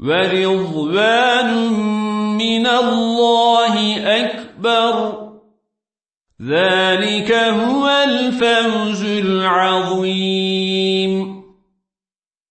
ورضوان من الله أكبر ذلك هو الفوز العظيم